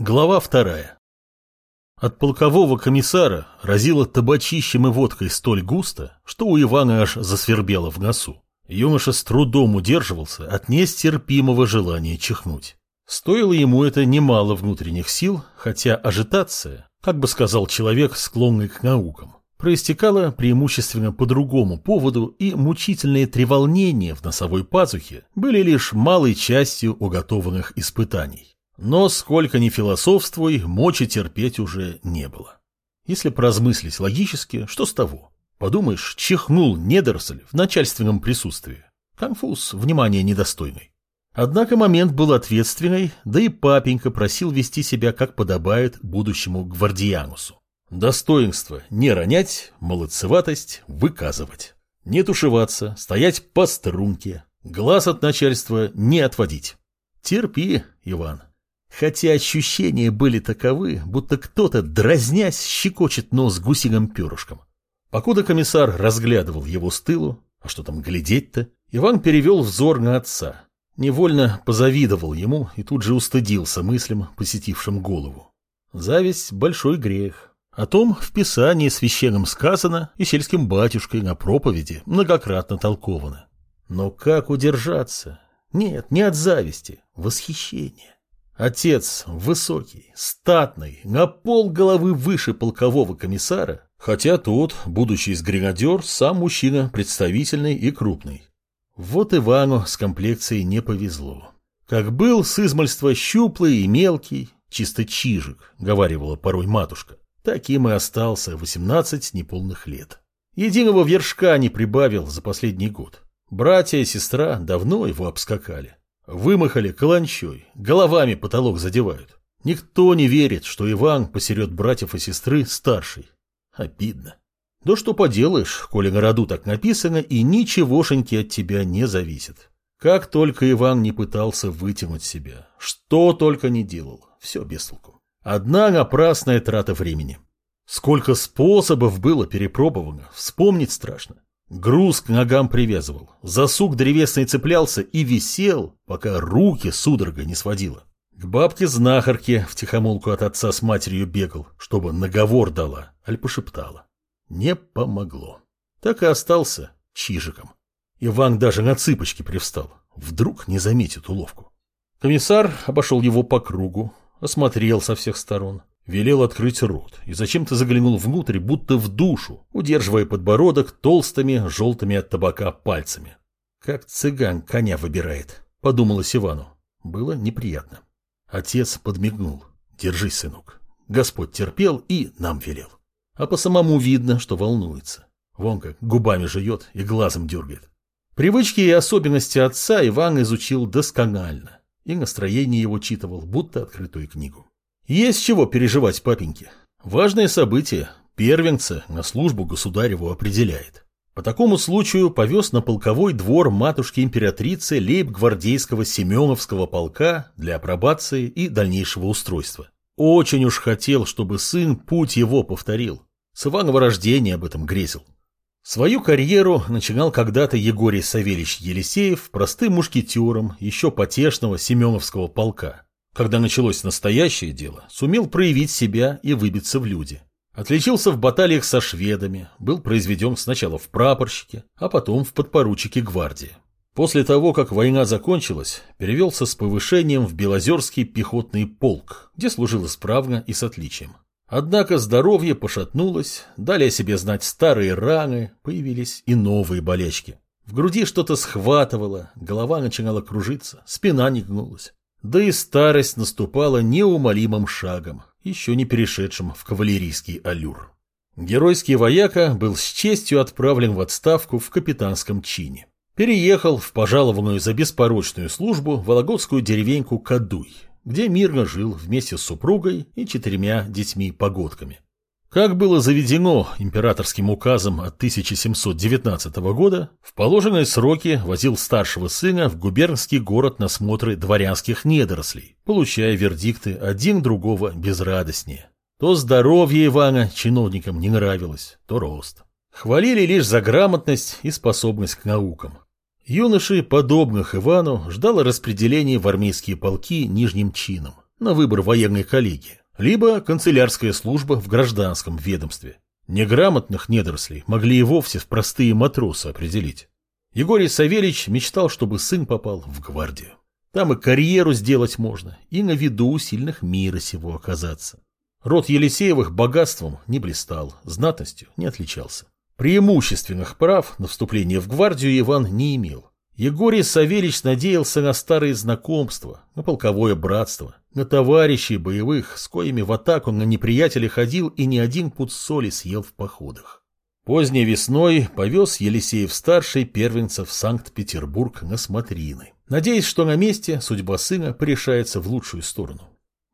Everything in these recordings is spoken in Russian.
Глава вторая. От полкового комиссара разило табачищем и водкой столь густо, что у Ивана аж засвербело в носу. Юноша с трудом удерживался от нестерпимого желания чихнуть. Стоило ему это немало внутренних сил, хотя ажитация, как бы сказал человек, склонный к наукам, проистекала преимущественно по другому поводу, и мучительные треволнения в носовой пазухе были лишь малой частью уготованных испытаний. Но сколько ни философствуй, мочи терпеть уже не было. Если поразмыслить логически, что с того? Подумаешь, чихнул недоросль в начальственном присутствии. Конфуз, внимание недостойный. Однако момент был ответственный, да и папенька просил вести себя, как подобает будущему гвардианусу. Достоинство не ронять, молодцеватость выказывать. Не тушеваться, стоять по струнке, глаз от начальства не отводить. Терпи, Иван. Хотя ощущения были таковы, будто кто-то, дразнясь, щекочет нос гусиным перышком. Покуда комиссар разглядывал его с тылу, а что там глядеть-то, Иван перевел взор на отца. Невольно позавидовал ему и тут же устыдился мыслям, посетившим голову. Зависть – большой грех. О том в Писании священном сказано и сельским батюшкой на проповеди многократно толковано. Но как удержаться? Нет, не от зависти, восхищения. Отец высокий, статный, на пол головы выше полкового комиссара, хотя тот, будучи из гренадер, сам мужчина представительный и крупный. Вот Ивану с комплекцией не повезло. Как был с измальства щуплый и мелкий, чисто чижик, говаривала порой матушка, таким и остался 18 неполных лет. Единого вершка не прибавил за последний год. Братья и сестра давно его обскакали. Вымахали каланчой, головами потолок задевают. Никто не верит, что Иван посеред братьев и сестры старший. Обидно. Да что поделаешь, коли на роду так написано, и ничегошеньки от тебя не зависит. Как только Иван не пытался вытянуть себя, что только не делал, все без толку. Одна напрасная трата времени. Сколько способов было перепробовано, вспомнить страшно. Груз к ногам привязывал, за сук древесный цеплялся и висел, пока руки судорога не сводила. К бабке-знахарке втихомолку от отца с матерью бегал, чтобы наговор дала, аль пошептала. Не помогло. Так и остался чижиком. Иван даже на цыпочки привстал. Вдруг не заметит уловку. Комиссар обошел его по кругу, осмотрел со всех сторон. Велел открыть рот и зачем-то заглянул внутрь, будто в душу, удерживая подбородок толстыми, желтыми от табака пальцами. «Как цыган коня выбирает», — подумалось Ивану. Было неприятно. Отец подмигнул. «Держись, сынок. Господь терпел и нам велел». А по самому видно, что волнуется. Вон как губами жует и глазом дергает. Привычки и особенности отца Иван изучил досконально, и настроение его читывал, будто открытую книгу. Есть чего переживать папеньке. Важное событие. Первенца на службу государеву определяет. По такому случаю повез на полковой двор матушки-императрицы лейб-гвардейского Семеновского полка для апробации и дальнейшего устройства. Очень уж хотел, чтобы сын путь его повторил. С Иванова рождения об этом грезил. Свою карьеру начинал когда-то Егорий Савельевич Елисеев простым мушкетером еще потешного Семеновского полка. Когда началось настоящее дело, сумел проявить себя и выбиться в люди. Отличился в баталиях со шведами, был произведен сначала в прапорщике, а потом в подпоручике гвардии. После того, как война закончилась, перевелся с повышением в Белозерский пехотный полк, где служил исправно и с отличием. Однако здоровье пошатнулось, дали о себе знать старые раны, появились и новые болячки. В груди что-то схватывало, голова начинала кружиться, спина не гнулась. Да и старость наступала неумолимым шагом, еще не перешедшим в кавалерийский аллюр. Геройский вояка был с честью отправлен в отставку в капитанском чине. Переехал в пожалованную за беспорочную службу вологодскую деревеньку Кадуй, где мирно жил вместе с супругой и четырьмя детьми-погодками. Как было заведено императорским указом от 1719 года, в положенные сроки возил старшего сына в губернский город на смотры дворянских недорослей, получая вердикты один другого безрадостнее. То здоровье Ивана чиновникам не нравилось, то рост. Хвалили лишь за грамотность и способность к наукам. Юноши, подобных Ивану, ждало распределение в армейские полки нижним чином. на выбор военной коллегии, либо канцелярская служба в гражданском ведомстве. Неграмотных недорослей могли и вовсе в простые матросы определить. Егорий Савельич мечтал, чтобы сын попал в гвардию. Там и карьеру сделать можно, и на виду у сильных мира сего оказаться. Род Елисеевых богатством не блистал, знатностью не отличался. Преимущественных прав на вступление в гвардию Иван не имел. Егорий Савельич надеялся на старые знакомства, на полковое братство, на товарищей боевых, с коими в атаку на неприятеля ходил и не один пуд соли съел в походах. Поздней весной повез Елисеев-старший первенцев в Санкт-Петербург на смотрины, надеясь, что на месте судьба сына порешается в лучшую сторону.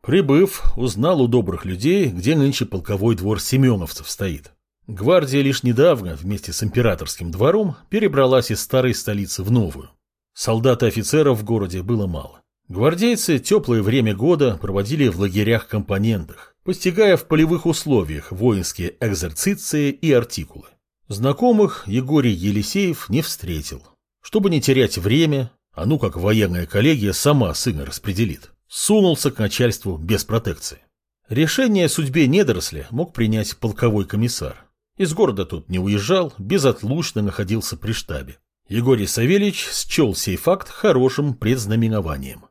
Прибыв, узнал у добрых людей, где нынче полковой двор семеновцев стоит. Гвардия лишь недавно вместе с императорским двором перебралась из старой столицы в новую. Солдат и офицеров в городе было мало. Гвардейцы теплое время года проводили в лагерях-компонентах, постигая в полевых условиях воинские экзерциции и артикулы. Знакомых Егорий Елисеев не встретил. Чтобы не терять время, а ну как военная коллегия сама сына распределит, сунулся к начальству без протекции. Решение о судьбе недоросля мог принять полковой комиссар. Из города тут не уезжал, безотлучно находился при штабе. Егорий Савельич счел сей факт хорошим предзнаменованием.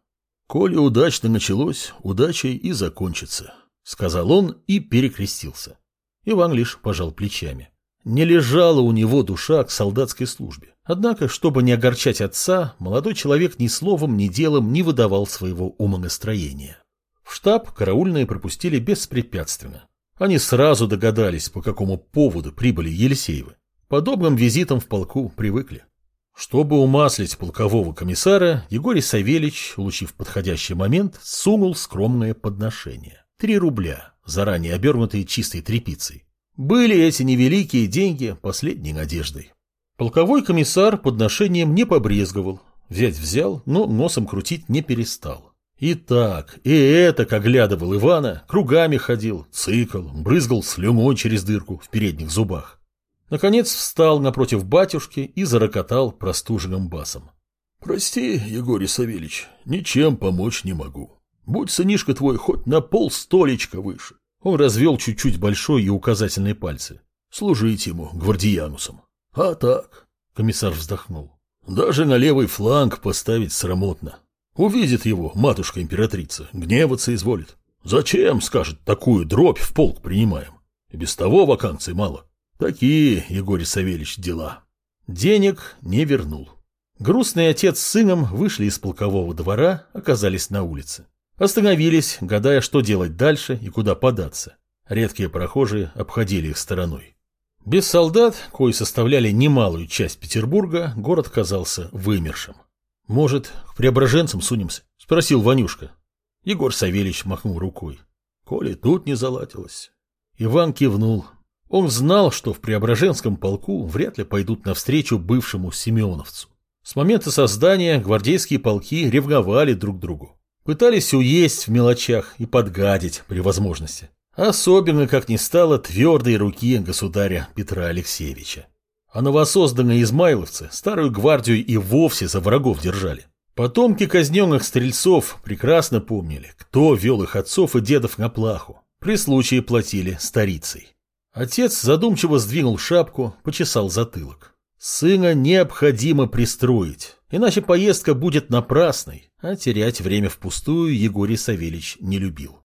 Коли удачно началось, удачей и закончится. — сказал он и перекрестился. Иван лишь пожал плечами. Не лежала у него душа к солдатской службе. Однако, чтобы не огорчать отца, молодой человек ни словом, ни делом не выдавал своего умонастроения. В штаб караульные пропустили беспрепятственно. Они сразу догадались, по какому поводу прибыли Елисеевы. Подобным визитам в полку привыкли. Чтобы умаслить полкового комиссара, Егорий Савельич, улучив подходящий момент, сунул скромное подношение. Три рубля, заранее обернутые чистой тряпицей. Были эти невеликие деньги последней надеждой. Полковой комиссар подношением не побрезговал. Взять взял, но носом крутить не перестал. И так, и это, оглядывал Ивана, кругами ходил, цикл, брызгал слюной через дырку в передних зубах. Наконец встал напротив батюшки и зарокотал простуженным басом. — Прости, Егорий Савельич, ничем помочь не могу. Будь сынишка твой хоть на пол столечка выше. Он развел чуть-чуть большой и указательные пальцы. Служить ему, гвардиянусом. А так, комиссар вздохнул. Даже на левый фланг поставить срамотно. Увидит его матушка-императрица, гневаться изволит. Зачем, скажет, такую дробь в полк принимаем? И без того вакансий мало. Такие, Егорий Савельевич, дела. Денег не вернул. Грустный отец с сыном вышли из полкового двора, оказались на улице. Остановились, гадая, что делать дальше и куда податься. Редкие прохожие обходили их стороной. Без солдат, кои составляли немалую часть Петербурга, город казался вымершим. «Может, к преображенцам сунемся?» — спросил Ванюшка. Егор Савельич махнул рукой. «Коли тут не заладилось». Иван кивнул. Он знал, что в Преображенском полку вряд ли пойдут навстречу бывшему Семеновцу. С момента создания гвардейские полки ревновали друг другу. Пытались уесть в мелочах и подгадить при возможности. Особенно, как не стало, твердой руки государя Петра Алексеевича. А новосозданные измайловцы старую гвардию и вовсе за врагов держали. Потомки казненных стрельцов прекрасно помнили, кто вел их отцов и дедов на плаху. При случае платили старицей. Отец задумчиво сдвинул шапку, почесал затылок. Сына необходимо пристроить, иначе поездка будет напрасной, а терять время впустую Егорий Савельич не любил.